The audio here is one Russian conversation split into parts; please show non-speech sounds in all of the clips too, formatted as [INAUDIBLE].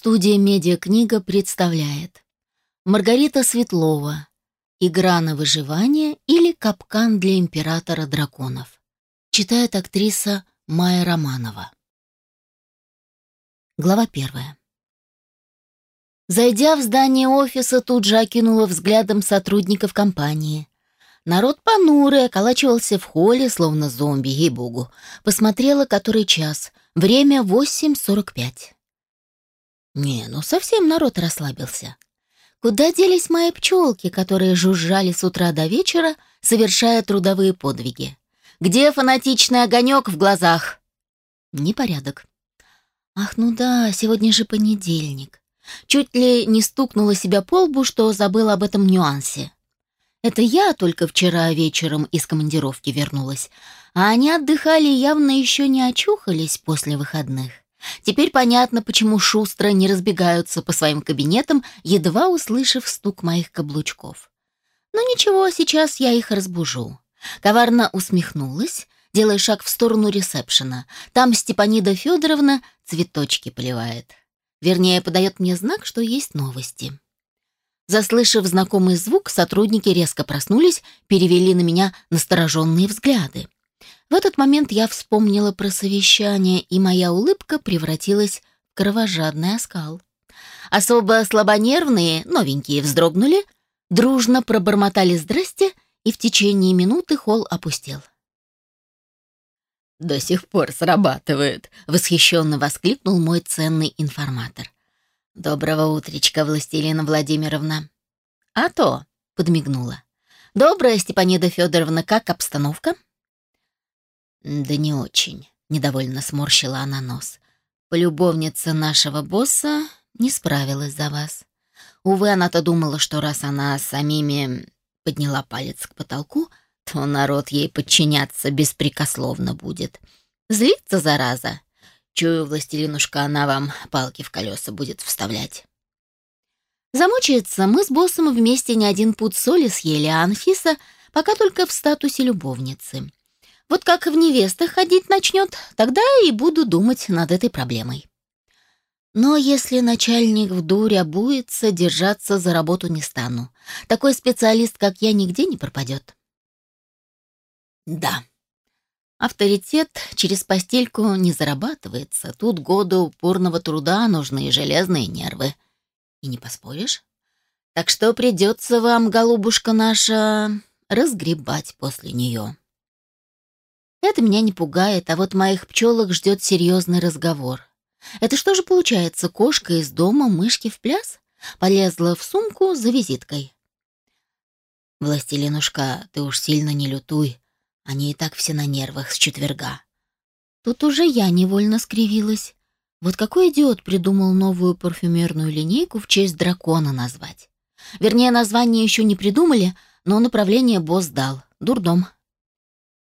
Студия «Медиакнига» представляет Маргарита Светлова «Игра на выживание» или «Капкан для императора драконов». Читает актриса Майя Романова. Глава первая. Зайдя в здание офиса, тут же окинула взглядом сотрудников компании. Народ понурый, околачивался в холле, словно зомби, ей-богу. Посмотрела, который час. Время 8.45. Не, ну совсем народ расслабился. Куда делись мои пчелки, которые жужжали с утра до вечера, совершая трудовые подвиги? Где фанатичный огонек в глазах? Непорядок. Ах, ну да, сегодня же понедельник. Чуть ли не стукнула себя по лбу, что забыла об этом нюансе. Это я только вчера вечером из командировки вернулась, а они отдыхали и явно еще не очухались после выходных. Теперь понятно, почему шустро не разбегаются по своим кабинетам, едва услышав стук моих каблучков. Но ничего, сейчас я их разбужу. Коварно усмехнулась, делая шаг в сторону ресепшена. Там Степанида Федоровна цветочки поливает. Вернее, подает мне знак, что есть новости. Заслышав знакомый звук, сотрудники резко проснулись, перевели на меня настороженные взгляды. В этот момент я вспомнила про совещание, и моя улыбка превратилась в кровожадный оскал. Особо слабонервные, новенькие, вздрогнули, дружно пробормотали «здрасте», и в течение минуты холл опустел. «До сих пор срабатывает», — восхищенно воскликнул мой ценный информатор. «Доброго утречка, Властелина Владимировна». «А то», — подмигнула. «Добрая, Степанида Федоровна, как обстановка?» «Да не очень», — недовольно сморщила она нос. «Полюбовница нашего босса не справилась за вас. Увы, она-то думала, что раз она самими подняла палец к потолку, то народ ей подчиняться беспрекословно будет. Злится, зараза. Чую, властелинушка, она вам палки в колеса будет вставлять». Замучается, мы с боссом вместе не один путь соли съели, а Анфиса пока только в статусе любовницы. Вот как в невестах ходить начнет, тогда и буду думать над этой проблемой. Но если начальник в дуре обуется, держаться за работу не стану. Такой специалист, как я, нигде не пропадет. Да, авторитет через постельку не зарабатывается. Тут годы упорного труда нужны и железные нервы. И не поспоришь? Так что придется вам, голубушка наша, разгребать после нее. Это меня не пугает, а вот моих пчелок ждет серьезный разговор. Это что же получается, кошка из дома, мышки в пляс? Полезла в сумку за визиткой. «Властелинушка, ты уж сильно не лютуй. Они и так все на нервах с четверга». Тут уже я невольно скривилась. Вот какой идиот придумал новую парфюмерную линейку в честь дракона назвать? Вернее, название еще не придумали, но направление босс дал. Дурдом.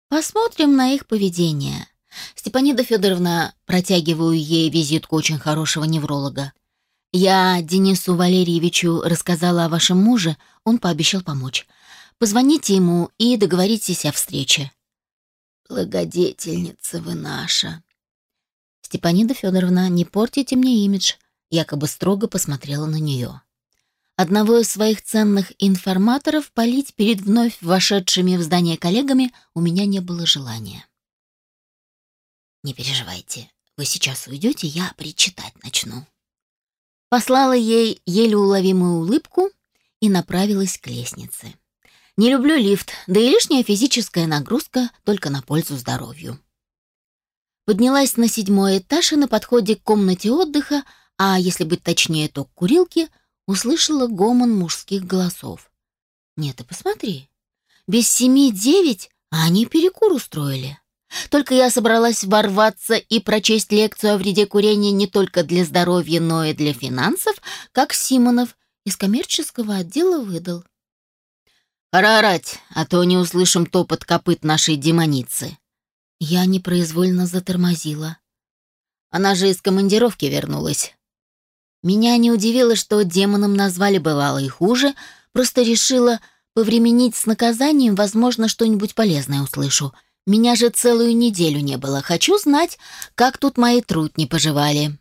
Посмотрим на их поведение. Степанида Федоровна, протягиваю ей визитку очень хорошего невролога. Я Денису Валерьевичу рассказала о вашем муже, он пообещал помочь. Позвоните ему и договоритесь о встрече. Благодетельница вы наша. Степанида Федоровна, не портите мне имидж, якобы строго посмотрела на нее. Одного из своих ценных информаторов полить перед вновь вошедшими в здание коллегами у меня не было желания. «Не переживайте, вы сейчас уйдете, я причитать начну». Послала ей еле уловимую улыбку и направилась к лестнице. Не люблю лифт, да и лишняя физическая нагрузка только на пользу здоровью. Поднялась на седьмой этаж и на подходе к комнате отдыха, а если быть точнее, то к курилке – услышала гомон мужских голосов. «Нет, ты посмотри. Без семи девять, а они перекур устроили». Только я собралась ворваться и прочесть лекцию о вреде курения не только для здоровья, но и для финансов, как Симонов из коммерческого отдела выдал. «Пора орать, а то не услышим топот копыт нашей демоницы». Я непроизвольно затормозила. Она же из командировки вернулась. Меня не удивило, что демоном назвали бывало и хуже, просто решила повременить с наказанием, возможно, что-нибудь полезное услышу. Меня же целую неделю не было. Хочу знать, как тут мои трудни поживали.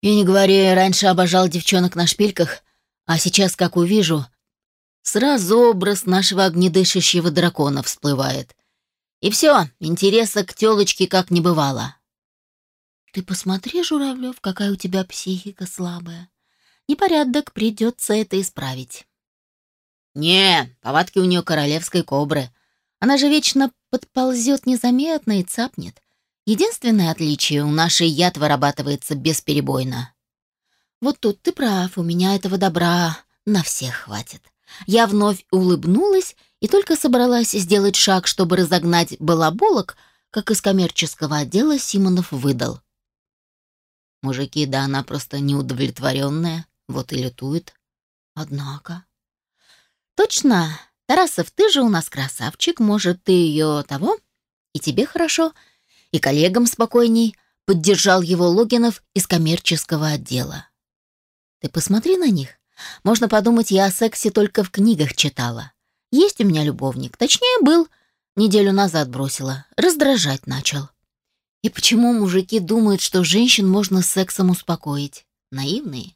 И не говори, раньше обожал девчонок на шпильках, а сейчас, как увижу, сразу образ нашего огнедышащего дракона всплывает. И все, интереса к тёлочке как не бывало. Ты посмотри, Журавлев, какая у тебя психика слабая. Непорядок, придется это исправить. Не, повадки у нее королевской кобры. Она же вечно подползет незаметно и цапнет. Единственное отличие, у нашей яд вырабатывается бесперебойно. Вот тут ты прав, у меня этого добра на всех хватит. Я вновь улыбнулась и только собралась сделать шаг, чтобы разогнать балаболок, как из коммерческого отдела Симонов выдал. Мужики, да она просто неудовлетворенная, вот и летует. Однако... Точно, Тарасов, ты же у нас красавчик, может, ты ее того? И тебе хорошо, и коллегам спокойней, поддержал его Логинов из коммерческого отдела. Ты посмотри на них. Можно подумать, я о сексе только в книгах читала. Есть у меня любовник, точнее, был. Неделю назад бросила. Раздражать начал. И почему мужики думают, что женщин можно сексом успокоить? Наивные.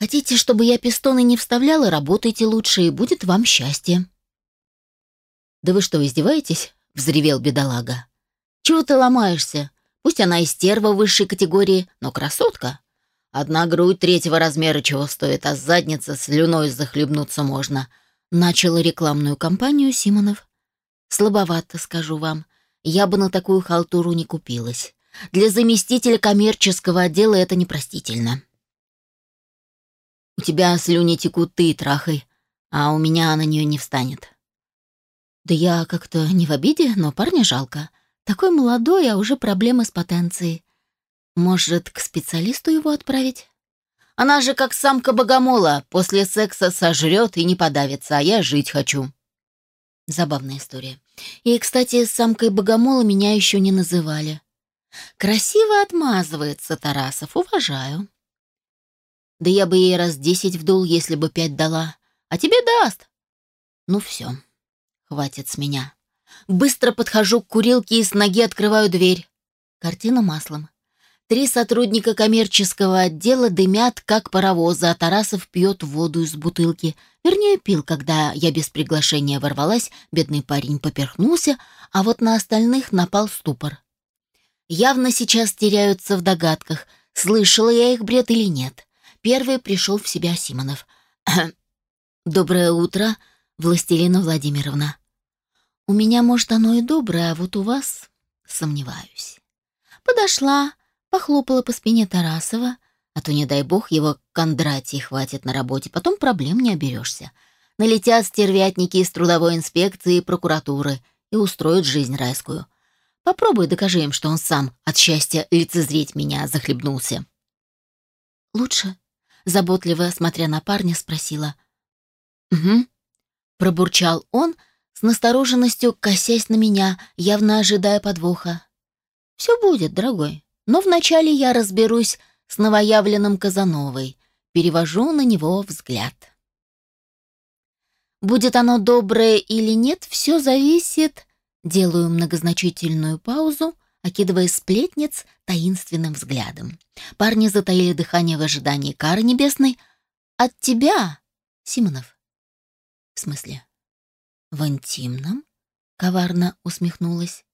Хотите, чтобы я пистоны не вставляла, работайте лучше, и будет вам счастье. Да вы что, издеваетесь? — взревел бедолага. «Чего ты ломаешься? Пусть она и стерва высшей категории, но красотка. Одна грудь третьего размера чего стоит, а задница слюной захлебнуться можно». Начала рекламную кампанию Симонов. «Слабовато, скажу вам. Я бы на такую халтуру не купилась. Для заместителя коммерческого отдела это непростительно». «У тебя слюни текут ты трахай, а у меня на нее не встанет». Да я как-то не в обиде, но парня жалко. Такой молодой, а уже проблемы с потенцией. Может, к специалисту его отправить? Она же как самка богомола, после секса сожрет и не подавится, а я жить хочу. Забавная история. И, кстати, самкой богомола меня еще не называли. Красиво отмазывается Тарасов, уважаю. Да я бы ей раз десять вдул, если бы пять дала. А тебе даст. Ну все. Хватит с меня. Быстро подхожу к курилке и с ноги открываю дверь. Картина маслом. Три сотрудника коммерческого отдела дымят, как паровозы, а Тарасов пьет воду из бутылки. Вернее, пил, когда я без приглашения ворвалась, бедный парень поперхнулся, а вот на остальных напал ступор. Явно сейчас теряются в догадках, слышала я их бред или нет. Первый пришел в себя Симонов. [CLEARS THROAT] «Доброе утро, Властелина Владимировна». У меня, может, оно и доброе, а вот у вас сомневаюсь. Подошла, похлопала по спине Тарасова, а то, не дай бог, его Кондратий хватит на работе, потом проблем не оберешься. Налетят стервятники из трудовой инспекции и прокуратуры и устроят жизнь райскую. Попробуй докажи им, что он сам от счастья лицезреть меня захлебнулся. «Лучше?» — заботливо, смотря на парня, спросила. «Угу», — пробурчал он, — с настороженностью косясь на меня, явно ожидая подвоха. «Все будет, дорогой, но вначале я разберусь с новоявленным Казановой, перевожу на него взгляд». Будет оно доброе или нет, все зависит... Делаю многозначительную паузу, окидывая сплетниц таинственным взглядом. Парни затаили дыхание в ожидании кары небесной. От тебя, Симонов. В смысле? «В интимном?» — коварно усмехнулась.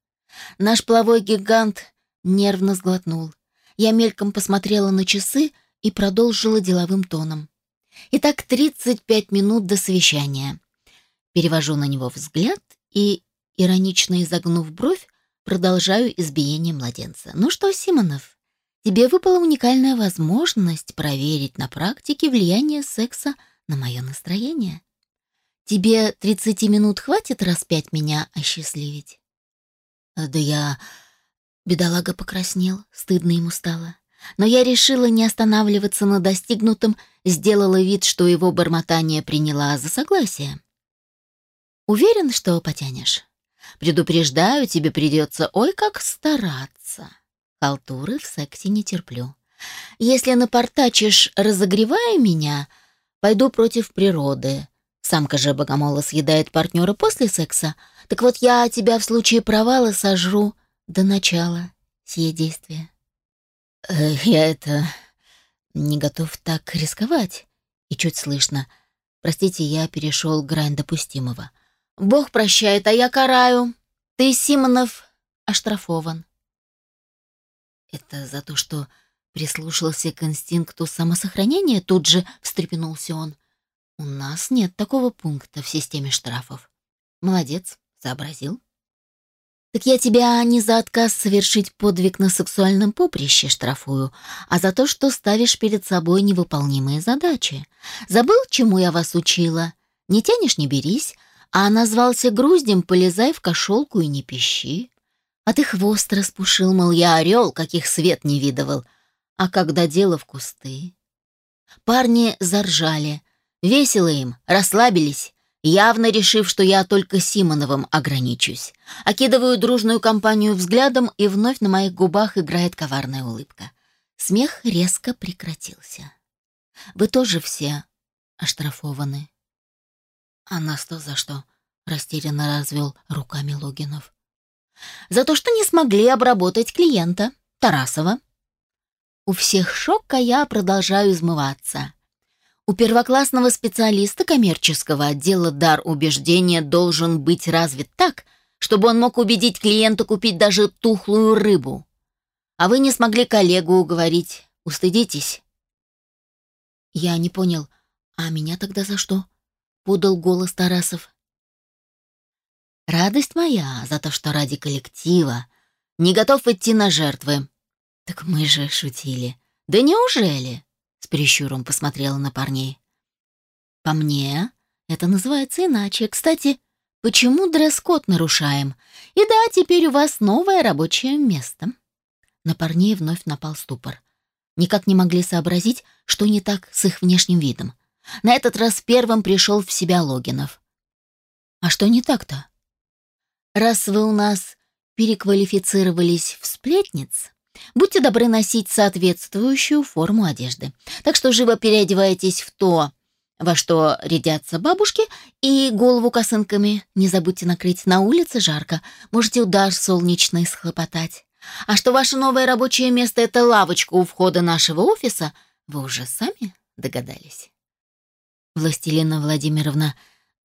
Наш половой гигант нервно сглотнул. Я мельком посмотрела на часы и продолжила деловым тоном. Итак, 35 минут до совещания. Перевожу на него взгляд и, иронично изогнув бровь, продолжаю избиение младенца. «Ну что, Симонов, тебе выпала уникальная возможность проверить на практике влияние секса на мое настроение. Тебе тридцати минут хватит раз пять меня осчастливить? Да я... Бедолага покраснел, стыдно ему стало. Но я решила не останавливаться на достигнутом, сделала вид, что его бормотание приняла за согласие. Уверен, что потянешь? Предупреждаю, тебе придется ой как стараться. Халтуры в сексе не терплю. Если напортачишь, разогревая меня, пойду против природы, Самка же богомола съедает партнера после секса. Так вот я тебя в случае провала сожру до начала сие действия. Э, «Я это... не готов так рисковать». И чуть слышно. «Простите, я перешел грань допустимого. Бог прощает, а я караю. Ты, Симонов, оштрафован». «Это за то, что прислушался к инстинкту самосохранения?» Тут же встрепенулся он. «У нас нет такого пункта в системе штрафов». «Молодец, сообразил». «Так я тебя не за отказ совершить подвиг на сексуальном поприще штрафую, а за то, что ставишь перед собой невыполнимые задачи. Забыл, чему я вас учила? Не тянешь — не берись, а назвался груздем, полезай в кошелку и не пищи. А ты хвост распушил, мол, я орел, каких свет не видывал. А когда дело в кусты...» Парни заржали. Весело им, расслабились явно решив, что я только Симоновым ограничусь. Окидываю дружную компанию взглядом, и вновь на моих губах играет коварная улыбка. Смех резко прекратился. Вы тоже все оштрафованы. А нас-то за что? Растерянно развел руками Логинов. За то, что не смогли обработать клиента, Тарасова. У всех шок, а я продолжаю измываться. У первоклассного специалиста коммерческого отдела дар убеждения должен быть развит так, чтобы он мог убедить клиента купить даже тухлую рыбу. А вы не смогли коллегу уговорить. Устыдитесь. Я не понял, а меня тогда за что? Подал голос Тарасов. Радость моя за то, что ради коллектива не готов идти на жертвы. Так мы же шутили. Да неужели? С прищуром посмотрела на парней. По мне, это называется иначе. Кстати, почему дресс-код нарушаем? И да, теперь у вас новое рабочее место. На парней вновь напал ступор. Никак не могли сообразить, что не так с их внешним видом. На этот раз первым пришел в себя Логинов. А что не так-то? Раз вы у нас переквалифицировались в сплетниц, Будьте добры носить соответствующую форму одежды. Так что живо переодевайтесь в то, во что рядятся бабушки, и голову косынками не забудьте накрыть. На улице жарко, можете удар солнечный схлопотать. А что ваше новое рабочее место — это лавочка у входа нашего офиса, вы уже сами догадались. Властелина Владимировна,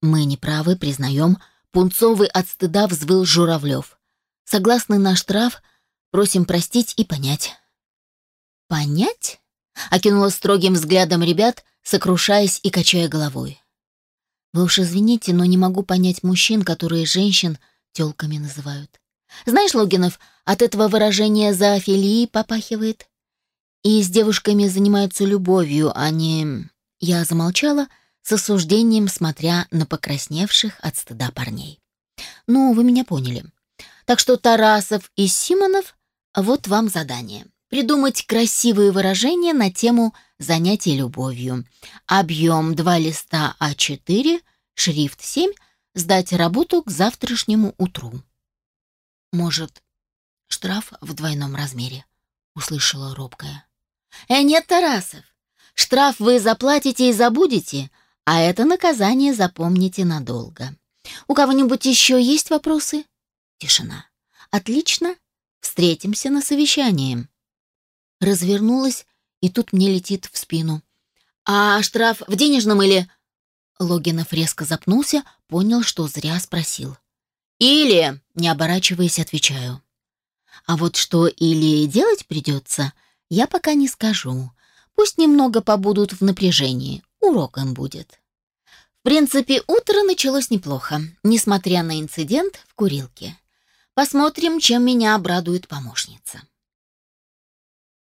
мы не правы, признаем. Пунцовый от стыда взвыл Журавлев. Согласно на штраф — Просим простить и понять». «Понять?» — окинула строгим взглядом ребят, сокрушаясь и качая головой. «Вы уж извините, но не могу понять мужчин, которые женщин тёлками называют. Знаешь, Логинов, от этого выражения зоофилии попахивает. И с девушками занимаются любовью, а не...» Я замолчала, с осуждением смотря на покрасневших от стыда парней. «Ну, вы меня поняли. Так что Тарасов и Симонов вот вам задание. Придумать красивые выражения на тему занятий любовью. Объем 2 листа А4, шрифт 7, сдать работу к завтрашнему утру. Может, штраф в двойном размере, услышала робкая. Э, нет, Тарасов, штраф вы заплатите и забудете, а это наказание запомните надолго. У кого-нибудь еще есть вопросы? Тишина. Отлично, Встретимся на совещании. Развернулась, и тут мне летит в спину. А штраф в денежном или... Логинов резко запнулся, понял, что зря спросил. «Или...» — не оборачиваясь, отвечаю. А вот что или делать придется, я пока не скажу. Пусть немного побудут в напряжении, урок им будет. В принципе, утро началось неплохо, несмотря на инцидент в курилке. Посмотрим, чем меня обрадует помощница.